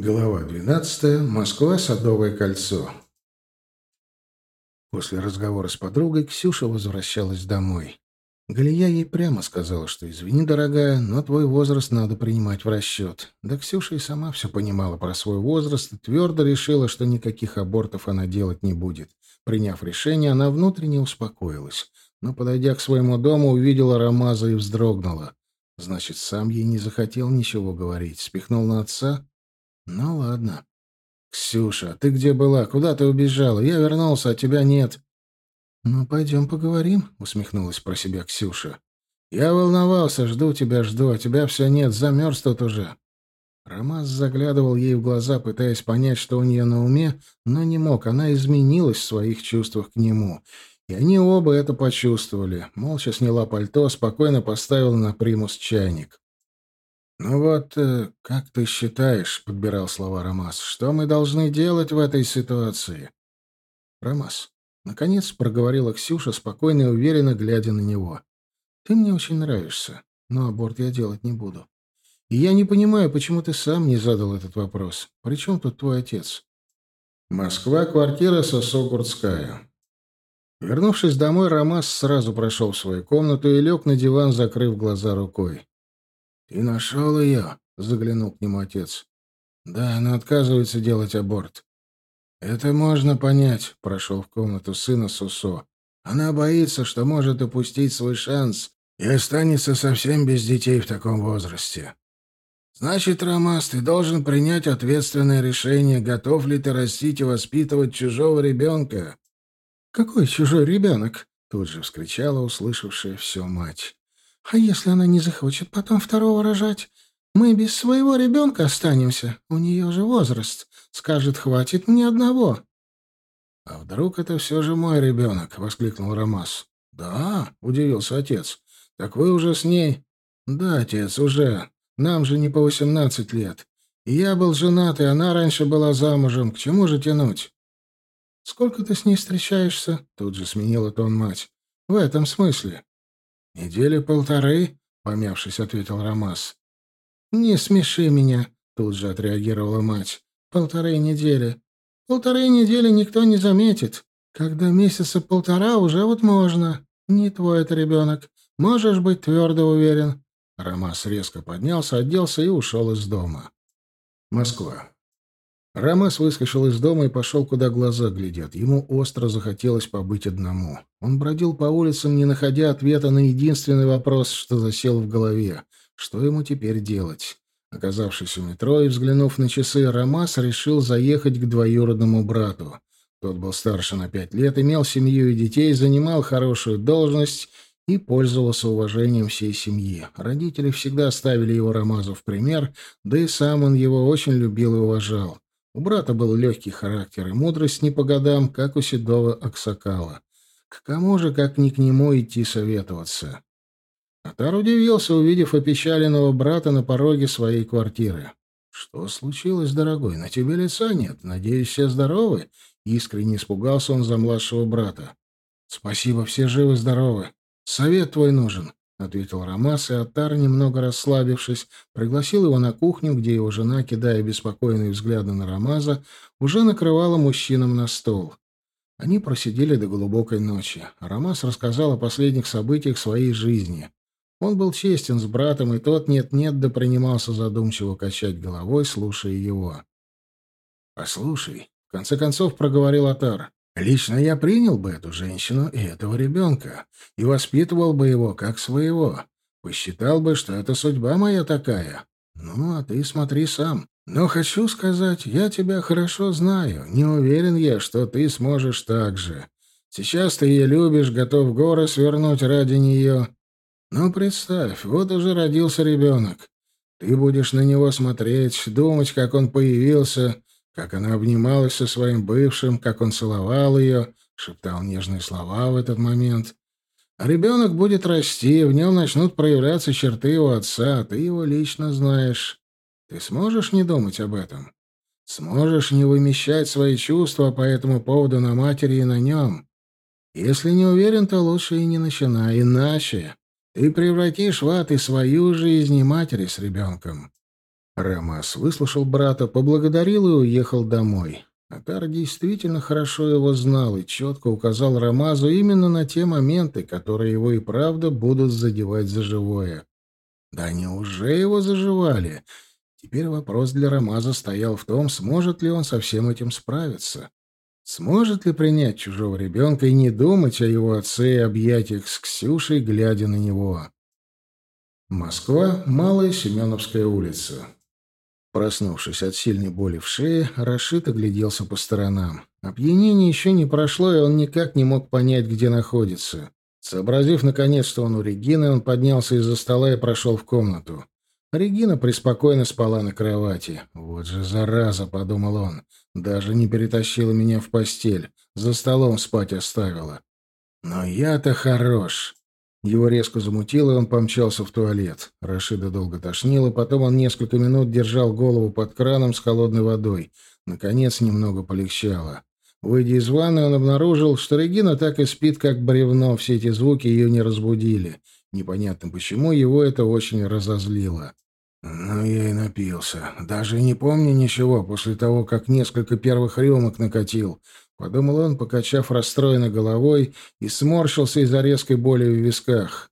Глава 12. Москва. Садовое кольцо. После разговора с подругой Ксюша возвращалась домой. Галия ей прямо сказала, что «Извини, дорогая, но твой возраст надо принимать в расчет». Да Ксюша и сама все понимала про свой возраст и твердо решила, что никаких абортов она делать не будет. Приняв решение, она внутренне успокоилась. Но, подойдя к своему дому, увидела Рамаза и вздрогнула. Значит, сам ей не захотел ничего говорить. Спихнул на отца ну ладно. Ксюша, ты где была? Куда ты убежала? Я вернулся, а тебя нет. Ну, пойдем поговорим, усмехнулась про себя Ксюша. Я волновался, жду тебя, жду, а тебя все нет, замерз тут уже. Ромас заглядывал ей в глаза, пытаясь понять, что у нее на уме, но не мог. Она изменилась в своих чувствах к нему. И они оба это почувствовали. Молча сняла пальто, спокойно поставила на примус чайник. «Ну вот, э, как ты считаешь, — подбирал слова Ромас, — что мы должны делать в этой ситуации?» «Ромас, наконец проговорила Ксюша, спокойно и уверенно глядя на него. Ты мне очень нравишься, но аборт я делать не буду. И я не понимаю, почему ты сам не задал этот вопрос. При чем тут твой отец?» «Москва, квартира Сосо-Куртская». Вернувшись домой, Ромас сразу прошел в свою комнату и лег на диван, закрыв глаза рукой. «Ты нашел ее?» — заглянул к нему отец. «Да, она отказывается делать аборт». «Это можно понять», — прошел в комнату сына Сусо. «Она боится, что может упустить свой шанс и останется совсем без детей в таком возрасте. Значит, Ромас, ты должен принять ответственное решение, готов ли ты растить и воспитывать чужого ребенка». «Какой чужой ребенок?» — тут же вскричала услышавшая все мать. А если она не захочет потом второго рожать? Мы без своего ребенка останемся. У нее же возраст. Скажет, хватит мне одного. — А вдруг это все же мой ребенок? — воскликнул Ромас. — Да, — удивился отец. — Так вы уже с ней? — Да, отец, уже. Нам же не по восемнадцать лет. Я был женат, и она раньше была замужем. К чему же тянуть? — Сколько ты с ней встречаешься? — тут же сменила тон мать. — В этом смысле. «Недели полторы», — помявшись, ответил Ромас. «Не смеши меня», — тут же отреагировала мать. «Полторы недели. Полторы недели никто не заметит. Когда месяца полтора, уже вот можно. Не твой это ребенок. Можешь быть твердо уверен». Ромас резко поднялся, оделся и ушел из дома. Москва. Рамес выскочил из дома и пошел, куда глаза глядят. Ему остро захотелось побыть одному. Он бродил по улицам, не находя ответа на единственный вопрос, что засел в голове. Что ему теперь делать? Оказавшись у метро и взглянув на часы, Рамас решил заехать к двоюродному брату. Тот был старше на пять лет, имел семью и детей, занимал хорошую должность и пользовался уважением всей семьи. Родители всегда ставили его Рамазу в пример, да и сам он его очень любил и уважал. У брата был легкий характер и мудрость не по годам, как у седого Аксакала. К кому же, как ни к нему, идти советоваться? Атар удивился, увидев опечаленного брата на пороге своей квартиры. «Что случилось, дорогой? На тебе лица нет. Надеюсь, все здоровы?» Искренне испугался он за младшего брата. «Спасибо, все живы-здоровы. Совет твой нужен. — ответил Ромас, и Атар, немного расслабившись, пригласил его на кухню, где его жена, кидая беспокойные взгляды на Ромаза, уже накрывала мужчинам на стол. Они просидели до глубокой ночи. Ромас рассказал о последних событиях своей жизни. Он был честен с братом, и тот нет-нет да принимался задумчиво качать головой, слушая его. «Послушай», — в конце концов проговорил Атар, Лично я принял бы эту женщину и этого ребенка и воспитывал бы его как своего. Посчитал бы, что это судьба моя такая. Ну, а ты смотри сам. Но хочу сказать, я тебя хорошо знаю. Не уверен я, что ты сможешь так же. Сейчас ты ее любишь, готов горы свернуть ради нее. Ну, представь, вот уже родился ребенок. Ты будешь на него смотреть, думать, как он появился, как она обнималась со своим бывшим, как он целовал ее, шептал нежные слова в этот момент. А ребенок будет расти, в нем начнут проявляться черты его отца, ты его лично знаешь. Ты сможешь не думать об этом? Сможешь не вымещать свои чувства по этому поводу на матери и на нем? Если не уверен, то лучше и не начинай, иначе ты превратишь в ад и свою жизнь, и матери с ребенком. Рамас выслушал брата, поблагодарил и уехал домой. Атар действительно хорошо его знал и четко указал Рамазу именно на те моменты, которые его и правда будут задевать за живое. Да они уже его заживали. Теперь вопрос для Рамаза стоял в том, сможет ли он со всем этим справиться. Сможет ли принять чужого ребенка и не думать о его отце и объятиях с Ксюшей, глядя на него? Москва, Малая Семеновская улица. Проснувшись от сильной боли в шее, Рашид огляделся по сторонам. Опьянение еще не прошло, и он никак не мог понять, где находится. Сообразив, наконец, что он у Регины, он поднялся из-за стола и прошел в комнату. Регина преспокойно спала на кровати. «Вот же зараза!» — подумал он. «Даже не перетащила меня в постель. За столом спать оставила. Но я-то хорош!» Его резко замутило, и он помчался в туалет. Рашида долго тошнило, потом он несколько минут держал голову под краном с холодной водой. Наконец немного полегчало. Выйдя из ванны, он обнаружил, что Регина так и спит, как бревно, все эти звуки ее не разбудили. Непонятно почему, его это очень разозлило. Ну, я и напился. Даже не помню ничего после того, как несколько первых рюмок накатил. Подумал он, покачав расстроенно головой, и сморщился из-за резкой боли в висках.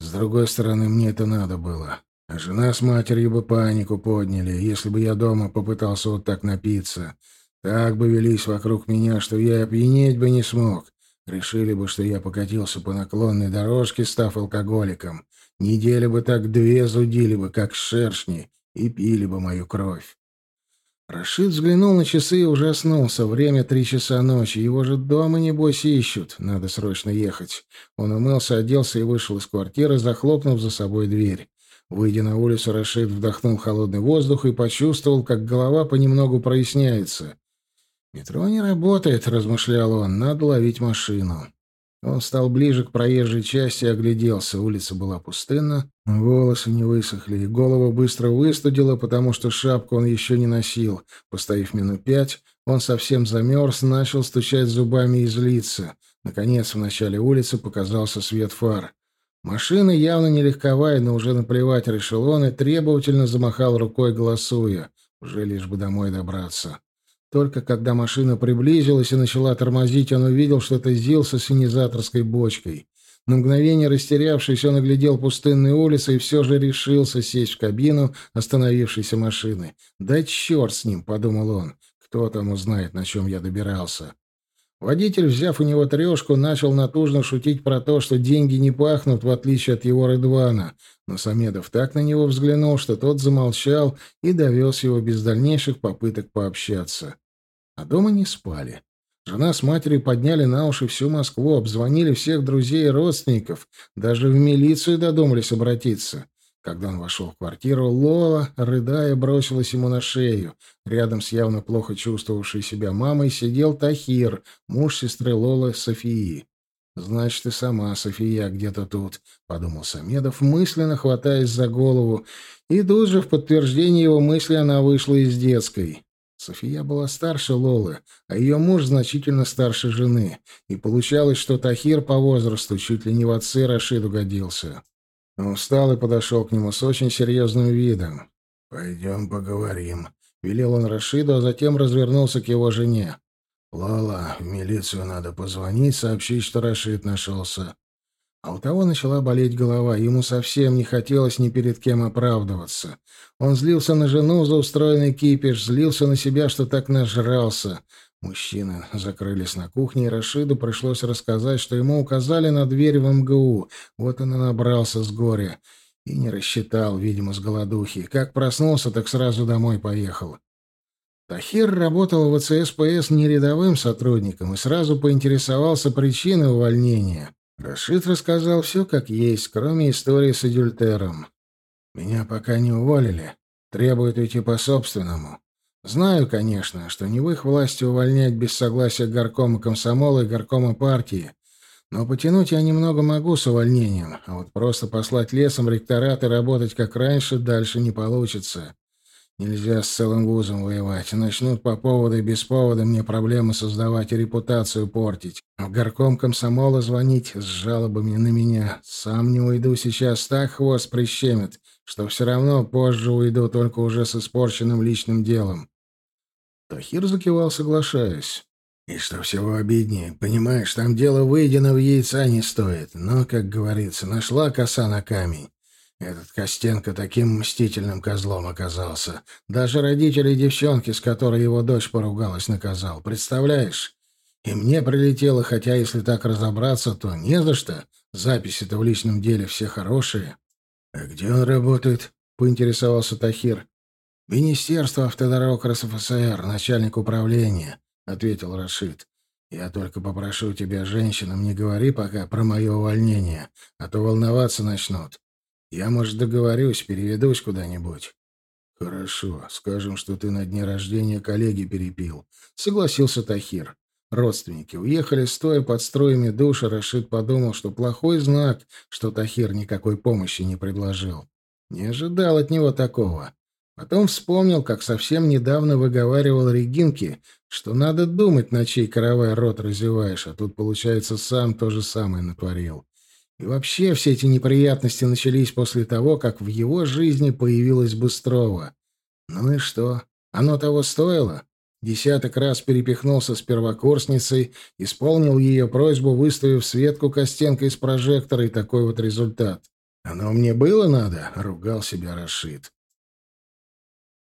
С другой стороны, мне это надо было. А жена с матерью бы панику подняли, если бы я дома попытался вот так напиться. Так бы велись вокруг меня, что я опьянеть бы не смог. Решили бы, что я покатился по наклонной дорожке, став алкоголиком. Недели бы так две зудили бы, как шершни, и пили бы мою кровь. Рашид взглянул на часы и ужаснулся. Время три часа ночи. Его же дома, небось, ищут. Надо срочно ехать. Он умылся, оделся и вышел из квартиры, захлопнув за собой дверь. Выйдя на улицу, Рашид вдохнул холодный воздух и почувствовал, как голова понемногу проясняется. «Метро не работает», — размышлял он, — «надо ловить машину». Он стал ближе к проезжей части и огляделся. Улица была пустынна, волосы не высохли, и голову быстро выстудило, потому что шапку он еще не носил. Постояв минут пять, он совсем замерз, начал стучать зубами и злиться. Наконец, в начале улицы показался свет фар. Машина явно не легковая, но уже наплевать решил он и требовательно замахал рукой, голосуя. Уже лишь бы домой добраться. Только когда машина приблизилась и начала тормозить, он увидел, что это Зил со синизаторской бочкой. На мгновение растерявшись, он оглядел пустынные улицы и все же решился сесть в кабину остановившейся машины. «Да черт с ним!» — подумал он. «Кто там узнает, на чем я добирался?» Водитель, взяв у него трешку, начал натужно шутить про то, что деньги не пахнут, в отличие от его Рыдвана. Но Самедов так на него взглянул, что тот замолчал и довез его без дальнейших попыток пообщаться. А дома не спали. Жена с матерью подняли на уши всю Москву, обзвонили всех друзей и родственников, даже в милицию додумались обратиться. Когда он вошел в квартиру, Лола, рыдая, бросилась ему на шею. Рядом с явно плохо чувствовавшей себя мамой сидел Тахир, муж сестры Лолы Софии. «Значит, и сама София где-то тут», — подумал Самедов, мысленно хватаясь за голову. И тут же в подтверждение его мысли она вышла из детской. София была старше Лолы, а ее муж значительно старше жены, и получалось, что Тахир по возрасту чуть ли не в отцы Рашиду годился. Встал и подошел к нему с очень серьезным видом. «Пойдем поговорим», — велел он Рашиду, а затем развернулся к его жене. «Лола, в милицию надо позвонить, сообщить, что Рашид нашелся». А у того начала болеть голова, ему совсем не хотелось ни перед кем оправдываться. Он злился на жену за устроенный кипиш, злился на себя, что так нажрался. Мужчины закрылись на кухне, и Рашиду пришлось рассказать, что ему указали на дверь в МГУ. Вот он и набрался с горя. И не рассчитал, видимо, с голодухи. Как проснулся, так сразу домой поехал. Тахир работал в ВЦСПС не рядовым сотрудником и сразу поинтересовался причиной увольнения. Рашид рассказал все как есть, кроме истории с адюльтером. «Меня пока не уволили. Требуют уйти по-собственному. Знаю, конечно, что не в их власти увольнять без согласия горкома комсомола и горкома партии, но потянуть я немного могу с увольнением, а вот просто послать лесом ректорат и работать как раньше дальше не получится. Нельзя с целым вузом воевать. Начнут по поводу и без повода мне проблемы создавать и репутацию портить. В горком комсомола звонить с жалобами на меня. Сам не уйду сейчас, так хвост прищемит, что все равно позже уйду, только уже с испорченным личным делом. Тахир закивал, соглашаясь. И что всего обиднее, понимаешь, там дело выеденного яйца не стоит. Но, как говорится, нашла коса на камень. Этот Костенко таким мстительным козлом оказался. Даже родители девчонки, с которой его дочь поругалась, наказал. Представляешь? И мне прилетело, хотя, если так разобраться, то не за что. Записи-то в личном деле все хорошие. «А где он работает?» — поинтересовался Тахир. «Министерство автодорог РСФСР, начальник управления», — ответил Рашид. «Я только попрошу тебя, женщинам, не говори пока про мое увольнение, а то волноваться начнут. Я, может, договорюсь, переведусь куда-нибудь». «Хорошо. Скажем, что ты на дне рождения коллеги перепил», — согласился Тахир. Родственники уехали, стоя под строями душа, Рашид подумал, что плохой знак, что Тахир никакой помощи не предложил. Не ожидал от него такого. Потом вспомнил, как совсем недавно выговаривал Регинке, что надо думать, на чей каравай рот разеваешь, а тут, получается, сам то же самое натворил. И вообще все эти неприятности начались после того, как в его жизни появилась Быстрова. Ну и что? Оно того стоило? Десяток раз перепихнулся с первокурсницей, исполнил ее просьбу, выставив Светку Костенко из прожектора, и такой вот результат. «Оно мне было надо?» — ругал себя Рашид.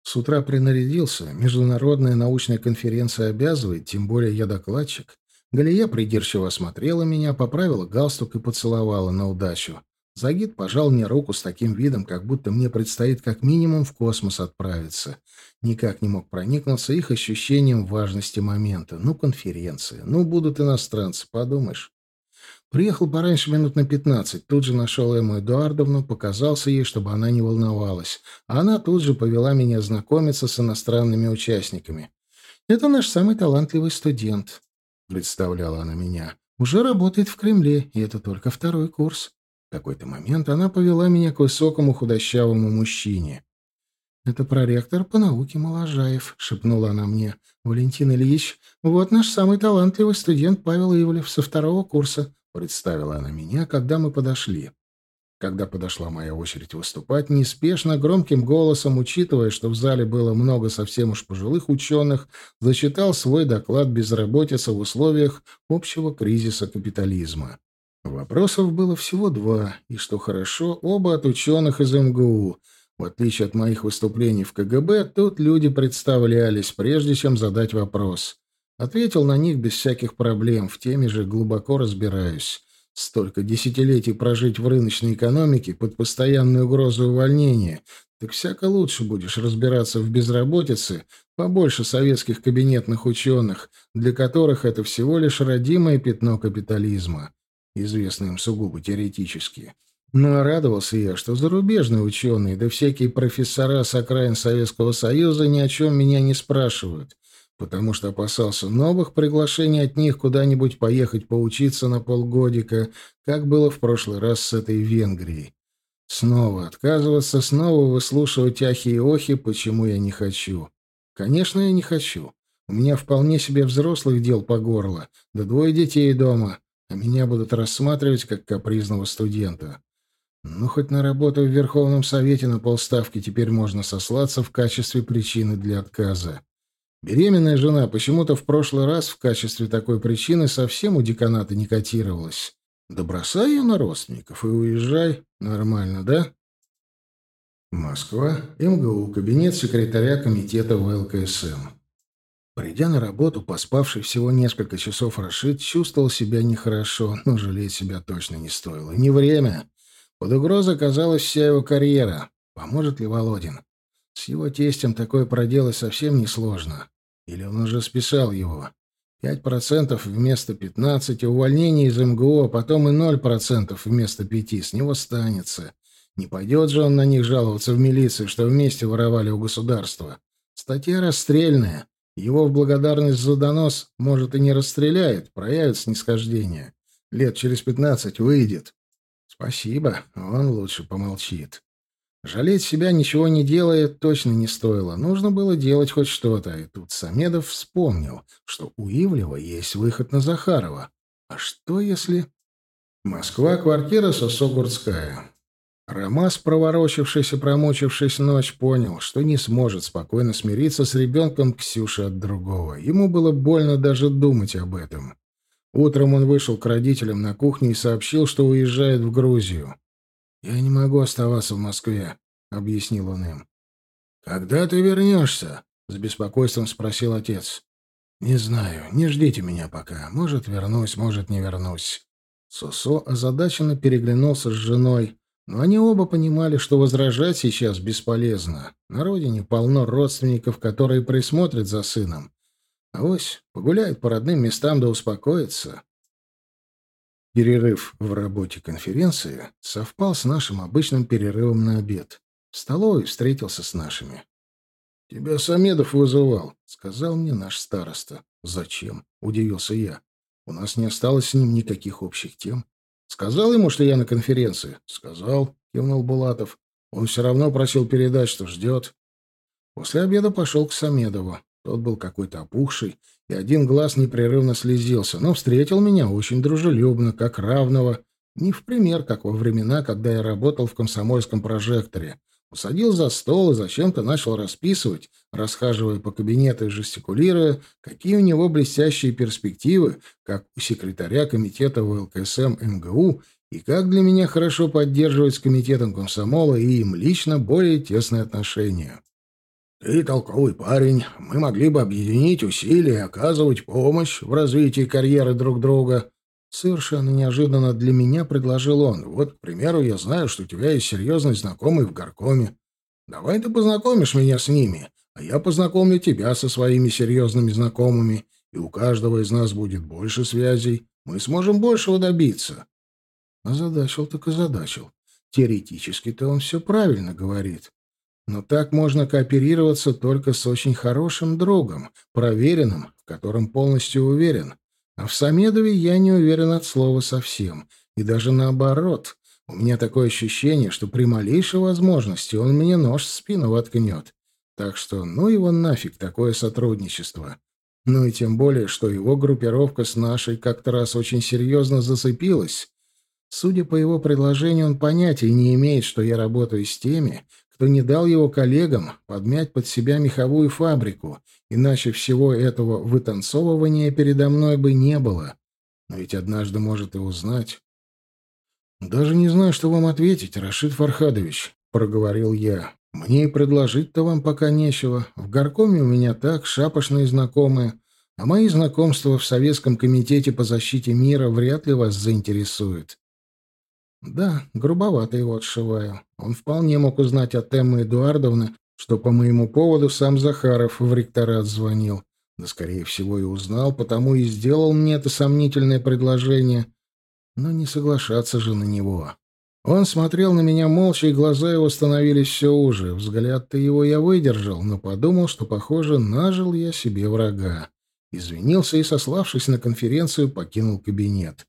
С утра принарядился, международная научная конференция обязывает, тем более я докладчик. Галия придирчиво осмотрела меня, поправила галстук и поцеловала на удачу. Загид пожал мне руку с таким видом, как будто мне предстоит как минимум в космос отправиться. Никак не мог проникнуться их ощущением важности момента. Ну, конференция, ну, будут иностранцы, подумаешь. Приехал пораньше минут на пятнадцать, тут же нашел Эмму Эдуардовну, показался ей, чтобы она не волновалась. А она тут же повела меня знакомиться с иностранными участниками. «Это наш самый талантливый студент», — представляла она меня. «Уже работает в Кремле, и это только второй курс». Какой-то момент она повела меня к высокому худощавому мужчине. «Это проректор по науке Моложаев», — шепнула она мне. «Валентин Ильич, вот наш самый талантливый студент Павел Ивлев со второго курса», — представила она меня, когда мы подошли. Когда подошла моя очередь выступать, неспешно, громким голосом, учитывая, что в зале было много совсем уж пожилых ученых, зачитал свой доклад «Безработица в условиях общего кризиса капитализма». Вопросов было всего два, и, что хорошо, оба от ученых из МГУ. В отличие от моих выступлений в КГБ, тут люди представлялись, прежде чем задать вопрос. Ответил на них без всяких проблем, в теме же глубоко разбираюсь. Столько десятилетий прожить в рыночной экономике под постоянной угрозой увольнения, так всяко лучше будешь разбираться в безработице, побольше советских кабинетных ученых, для которых это всего лишь родимое пятно капитализма известный им сугубо теоретически. Но радовался я, что зарубежные ученые, да всякие профессора с окраин Советского Союза ни о чем меня не спрашивают, потому что опасался новых приглашений от них куда-нибудь поехать поучиться на полгодика, как было в прошлый раз с этой Венгрией. Снова отказываться, снова выслушивать ахи и охи, почему я не хочу. Конечно, я не хочу. У меня вполне себе взрослых дел по горло, да двое детей дома а меня будут рассматривать как капризного студента. Ну, хоть на работу в Верховном Совете на полставки теперь можно сослаться в качестве причины для отказа. Беременная жена почему-то в прошлый раз в качестве такой причины совсем у деканата не котировалась. Да бросай ее на родственников и уезжай. Нормально, да? Москва, МГУ, кабинет секретаря комитета ВЛКСМ. Придя на работу, поспавший всего несколько часов Рашид чувствовал себя нехорошо, но жалеть себя точно не стоило. Не время. Под угрозой оказалась вся его карьера. Поможет ли Володин? С его тестем такое проделать совсем несложно. Или он уже списал его? Пять процентов вместо пятнадцати, увольнение из МГУ, а потом и ноль процентов вместо пяти. С него станется. Не пойдет же он на них жаловаться в милицию, что вместе воровали у государства. Статья расстрельная. Его в благодарность за донос, может, и не расстреляет, проявит снисхождение. Лет через пятнадцать выйдет. Спасибо, он лучше помолчит. Жалеть себя ничего не делая точно не стоило. Нужно было делать хоть что-то. И тут Самедов вспомнил, что у Ивлева есть выход на Захарова. А что если... Москва, квартира Сосогурская. Ромас, проворочившись и промучившись ночь, понял, что не сможет спокойно смириться с ребенком Ксюши от другого. Ему было больно даже думать об этом. Утром он вышел к родителям на кухню и сообщил, что уезжает в Грузию. «Я не могу оставаться в Москве», — объяснил он им. «Когда ты вернешься?» — с беспокойством спросил отец. «Не знаю. Не ждите меня пока. Может, вернусь, может, не вернусь». Сосо озадаченно переглянулся с женой, но они оба понимали, что возражать сейчас бесполезно. На родине полно родственников, которые присмотрят за сыном. А вось погуляет по родным местам да успокоится. Перерыв в работе конференции совпал с нашим обычным перерывом на обед. В столовой встретился с нашими. «Тебя Самедов вызывал», — сказал мне наш староста. «Зачем?» — удивился я. «У нас не осталось с ним никаких общих тем. Сказал ему, что я на конференции?» «Сказал», — кивнул Булатов. «Он все равно просил передать, что ждет». После обеда пошел к Самедову. Тот был какой-то опухший, и один глаз непрерывно слезился, но встретил меня очень дружелюбно, как равного, не в пример, как во времена, когда я работал в комсомольском прожекторе. Усадил за стол и зачем-то начал расписывать, расхаживая по кабинету и жестикулируя, какие у него блестящие перспективы, как у секретаря комитета ВЛКСМ МГУ, и как для меня хорошо поддерживать с комитетом комсомола и им лично более тесные отношения. «Ты толковый парень. Мы могли бы объединить усилия и оказывать помощь в развитии карьеры друг друга». Совершенно неожиданно для меня предложил он. «Вот, к примеру, я знаю, что у тебя есть серьезный знакомый в горкоме. Давай ты познакомишь меня с ними, а я познакомлю тебя со своими серьезными знакомыми, и у каждого из нас будет больше связей. Мы сможем большего добиться». Озадачил так озадачил. Теоретически-то он все правильно говорит. Но так можно кооперироваться только с очень хорошим другом, проверенным, в котором полностью уверен. А в Самедове я не уверен от слова совсем. И даже наоборот. У меня такое ощущение, что при малейшей возможности он мне нож в спину воткнет. Так что ну его нафиг такое сотрудничество. Ну и тем более, что его группировка с нашей как-то раз очень серьезно зацепилась. Судя по его предложению, он понятия не имеет, что я работаю с теми, кто не дал его коллегам подмять под себя меховую фабрику, иначе всего этого вытанцовывания передо мной бы не было. Но ведь однажды может и узнать. «Даже не знаю, что вам ответить, Рашид Фархадович», — проговорил я. «Мне и предложить-то вам пока нечего. В горкоме у меня так, шапошные знакомые, а мои знакомства в Советском комитете по защите мира вряд ли вас заинтересуют. Да, грубовато его отшиваю. Он вполне мог узнать от Эммы Эдуардовны, что по моему поводу сам Захаров в ректорат звонил. Да, скорее всего, и узнал, потому и сделал мне это сомнительное предложение. Но не соглашаться же на него. Он смотрел на меня молча, и глаза его становились все уже. Взгляд-то его я выдержал, но подумал, что, похоже, нажил я себе врага. Извинился и, сославшись на конференцию, покинул кабинет.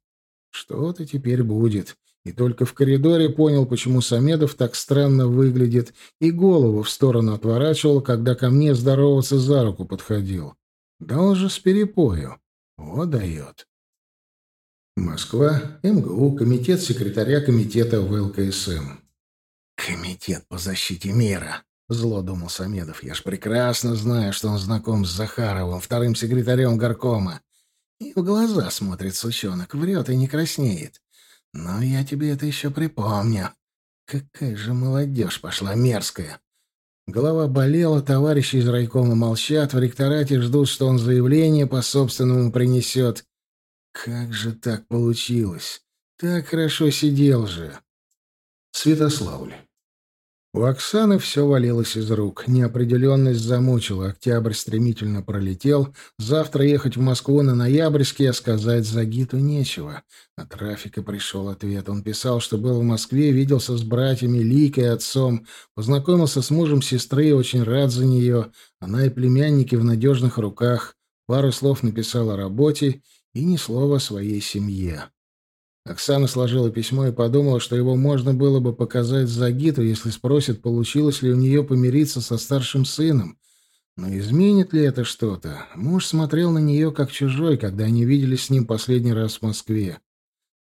Что-то теперь будет и только в коридоре понял, почему Самедов так странно выглядит, и голову в сторону отворачивал, когда ко мне здороваться за руку подходил. Да он же с перепою. О, дает. Москва, МГУ, комитет секретаря комитета ВЛКСМ. «Комитет по защите мира», — зло думал Самедов. «Я ж прекрасно знаю, что он знаком с Захаровым, вторым секретарем горкома. И в глаза смотрит сучонок, врет и не краснеет. Но я тебе это еще припомню. Какая же молодежь пошла мерзкая. Голова болела, товарищи из райкома молчат, в ректорате ждут, что он заявление по собственному принесет. Как же так получилось? Так хорошо сидел же. Святославль. У Оксаны все валилось из рук. Неопределенность замучила. Октябрь стремительно пролетел. Завтра ехать в Москву на Ноябрьский, а сказать Загиту нечего. На трафика пришел ответ. Он писал, что был в Москве, виделся с братьями Ликой и отцом, познакомился с мужем сестры, очень рад за нее. Она и племянники в надежных руках. Пару слов написал о работе и ни слова о своей семье. Оксана сложила письмо и подумала, что его можно было бы показать Загиту, если спросит, получилось ли у нее помириться со старшим сыном. Но изменит ли это что-то? Муж смотрел на нее как чужой, когда они виделись с ним последний раз в Москве.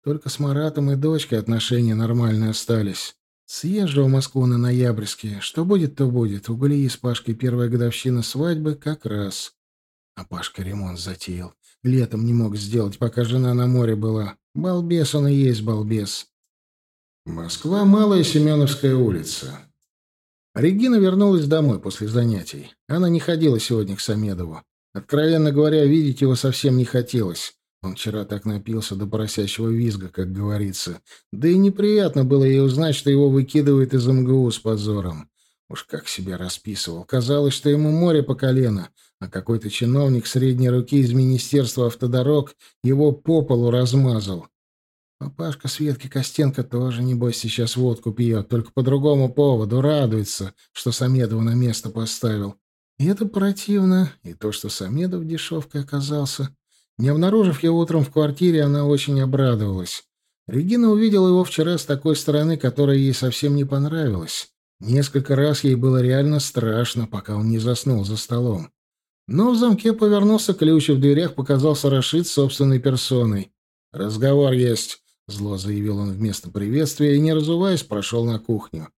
Только с Маратом и дочкой отношения нормальные остались. Съезжу в Москву на ноябрьские. Что будет, то будет. У Галии с Пашкой первая годовщина свадьбы как раз. А Пашка ремонт затеял. Летом не мог сделать, пока жена на море была. Балбес он и есть балбес. Москва, Малая Семеновская улица. Регина вернулась домой после занятий. Она не ходила сегодня к Самедову. Откровенно говоря, видеть его совсем не хотелось. Он вчера так напился до поросящего визга, как говорится. Да и неприятно было ей узнать, что его выкидывают из МГУ с позором. Уж как себя расписывал. Казалось, что ему море по колено, а какой-то чиновник средней руки из Министерства автодорог его по полу размазал. Папашка Светки Костенко тоже, небось, сейчас водку пьет, только по другому поводу, радуется, что Самедова на место поставил. И это противно, и то, что Самедов дешевкой оказался. Не обнаружив его утром в квартире, она очень обрадовалась. Регина увидела его вчера с такой стороны, которая ей совсем не понравилась. Несколько раз ей было реально страшно, пока он не заснул за столом. Но в замке повернулся ключ, и в дверях показался Рашид собственной персоной. «Разговор есть», — зло заявил он вместо приветствия и, не разуваясь, прошел на кухню.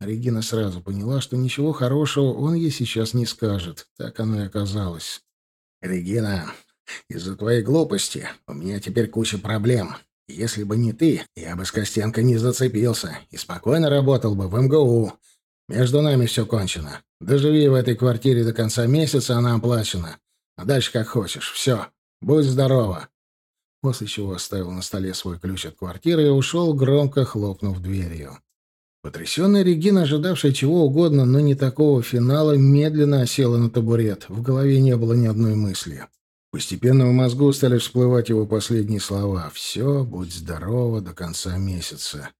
Регина сразу поняла, что ничего хорошего он ей сейчас не скажет. Так оно и оказалось. «Регина, из-за твоей глупости у меня теперь куча проблем. Если бы не ты, я бы с Костенко не зацепился и спокойно работал бы в МГУ. Между нами все кончено. Доживи в этой квартире до конца месяца, она оплачена. А дальше как хочешь. Все. Будь здорова». После чего оставил на столе свой ключ от квартиры и ушел, громко хлопнув дверью. Потрясенная Регина, ожидавшая чего угодно, но не такого финала, медленно осела на табурет. В голове не было ни одной мысли. Постепенно в мозгу стали всплывать его последние слова. «Все, будь здорова до конца месяца».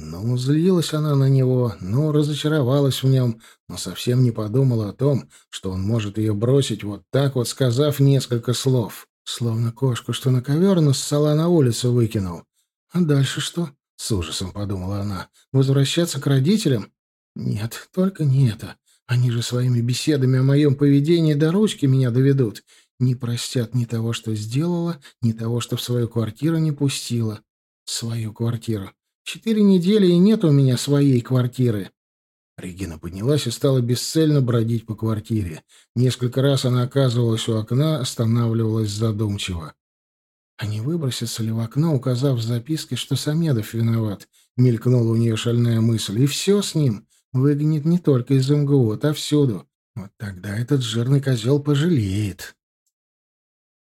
Ну, злилась она на него, ну, разочаровалась в нем, но совсем не подумала о том, что он может ее бросить вот так вот, сказав несколько слов. Словно кошку, что на ковер нассала на улицу выкинул. А дальше что? С ужасом подумала она. Возвращаться к родителям? Нет, только не это. Они же своими беседами о моем поведении до ручки меня доведут не простят ни того, что сделала, ни того, что в свою квартиру не пустила. Свою квартиру. Четыре недели, и нет у меня своей квартиры. Регина поднялась и стала бесцельно бродить по квартире. Несколько раз она оказывалась у окна, останавливалась задумчиво. А не выбросится ли в окно, указав в записке, что Самедов виноват? Мелькнула у нее шальная мысль. И все с ним. Выгонит не только из МГУ, отовсюду. Вот тогда этот жирный козел пожалеет.